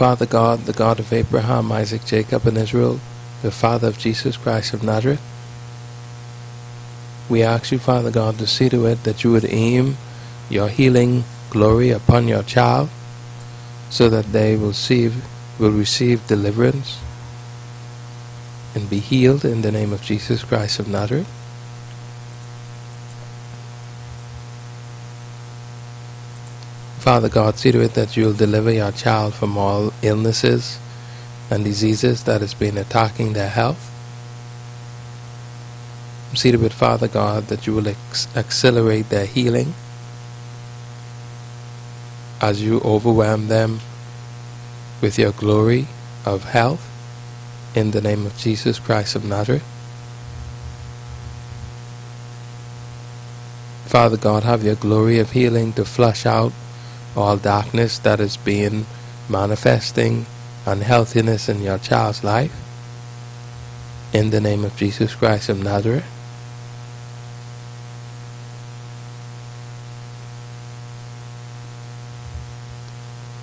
Father God, the God of Abraham, Isaac, Jacob, and Israel, the Father of Jesus Christ of Nazareth, we ask you, Father God, to see to it that you would aim your healing glory upon your child so that they will receive, will receive deliverance and be healed in the name of Jesus Christ of Nazareth. Father God, see to it that you'll deliver your child from all illnesses and diseases that has been attacking their health. See to it, Father God, that you will accelerate their healing as you overwhelm them with your glory of health in the name of Jesus Christ of Nazareth. Father God, have your glory of healing to flush out all darkness that is being manifesting unhealthiness in your child's life. In the name of Jesus Christ of Nazareth.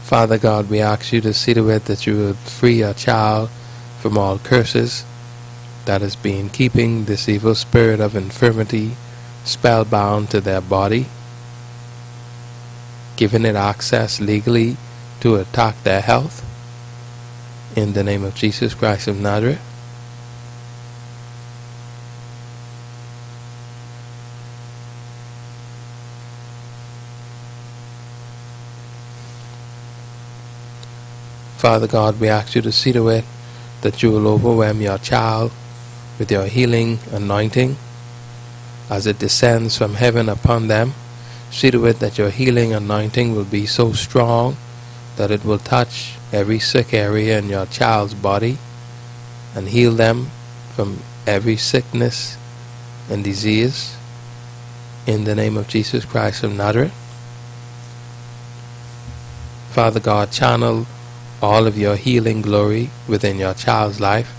Father God, we ask you to see to it that you would free your child from all curses that has been keeping this evil spirit of infirmity spellbound to their body, giving it access legally to attack their health. In the name of Jesus Christ of Nazareth. Father God, we ask you to see to it that you will overwhelm your child with your healing anointing as it descends from heaven upon them. See to it that your healing anointing will be so strong that it will touch every sick area in your child's body and heal them from every sickness and disease in the name of Jesus Christ of Nazareth. Father God, channel all of your healing glory within your child's life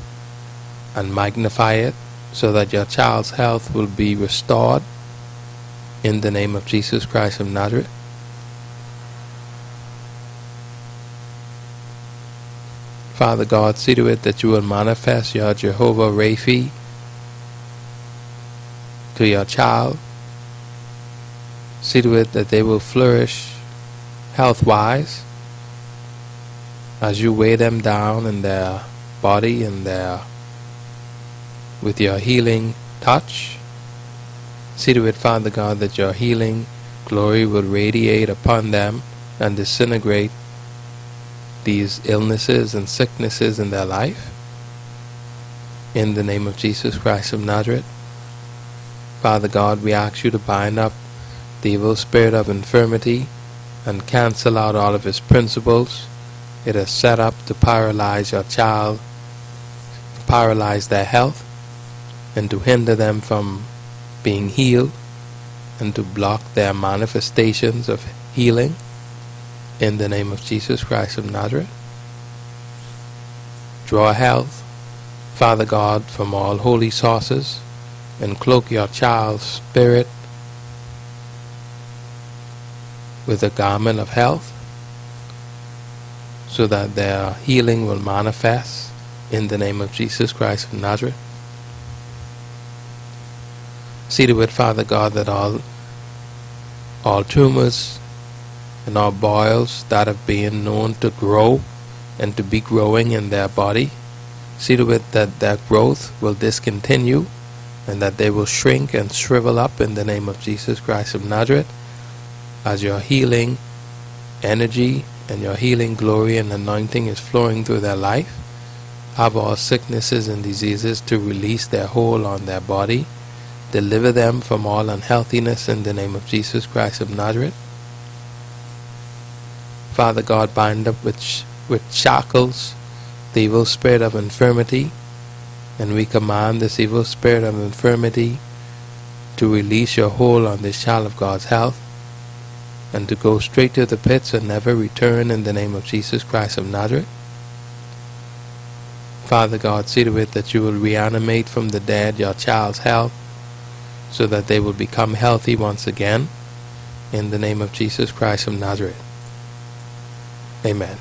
and magnify it so that your child's health will be restored in the name of Jesus Christ of Nazareth. Father God, see to it that you will manifest your Jehovah Raphi to your child. See to it that they will flourish health wise as you weigh them down in their body and their with your healing touch. See to it, Father God, that your healing glory will radiate upon them and disintegrate these illnesses and sicknesses in their life. In the name of Jesus Christ of Nazareth. Father God, we ask you to bind up the evil spirit of infirmity and cancel out all of its principles it is set up to paralyze your child, paralyze their health, and to hinder them from being healed, and to block their manifestations of healing in the name of Jesus Christ of Nazareth. Draw health, Father God, from all holy sources, and cloak your child's spirit with a garment of health so that their healing will manifest in the name of Jesus Christ of Nazareth. See to it, Father God, that all all tumors and all boils that have been known to grow and to be growing in their body, see to it that their growth will discontinue and that they will shrink and shrivel up in the name of Jesus Christ of Nazareth as your healing energy and your healing glory and anointing is flowing through their life. Have all sicknesses and diseases to release their hold on their body. Deliver them from all unhealthiness in the name of Jesus Christ of Nazareth. Father God, bind up with, with shackles the evil spirit of infirmity, and we command this evil spirit of infirmity to release your hold on this child of God's health and to go straight to the pits and never return in the name of Jesus Christ of Nazareth. Father God, see to it that you will reanimate from the dead your child's health so that they will become healthy once again in the name of Jesus Christ of Nazareth. Amen.